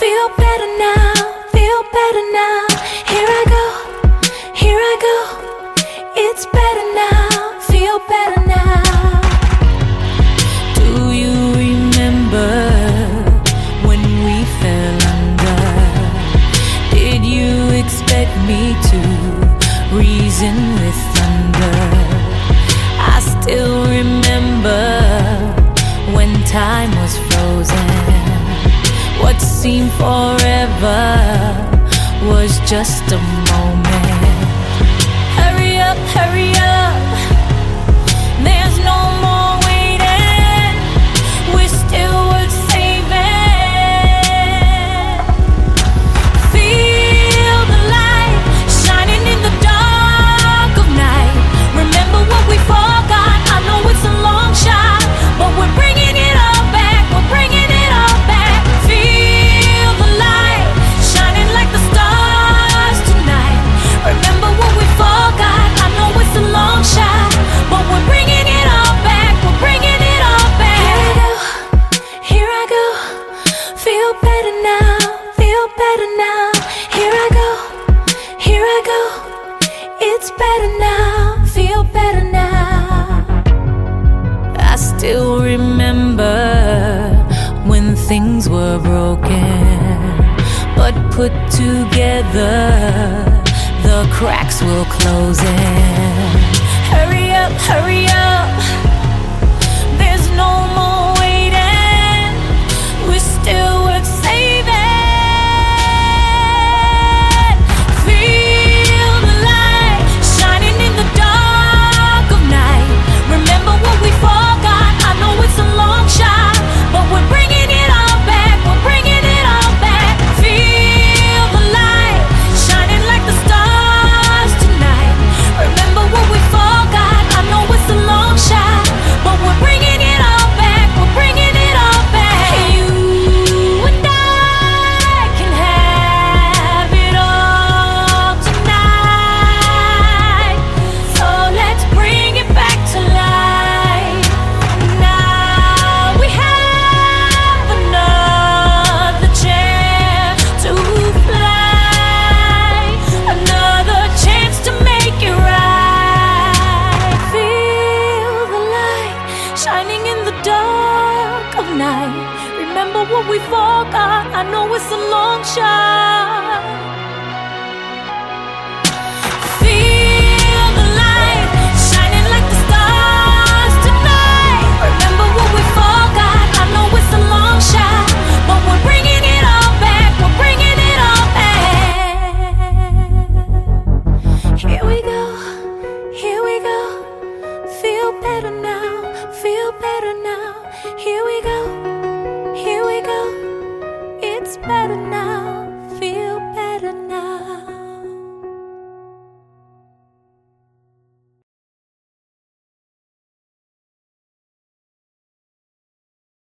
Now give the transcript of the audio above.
Feel better now, feel better now. Here I go, here I go. It's better now, feel better now. Do you remember when we fell under? Did you expect me to reason with thunder? I still remember when time seemed forever was just a moment. put together, the cracks will close in. Hurry up, hurry up. dark of night. Remember what we forgot. I know it's a long shot. better now.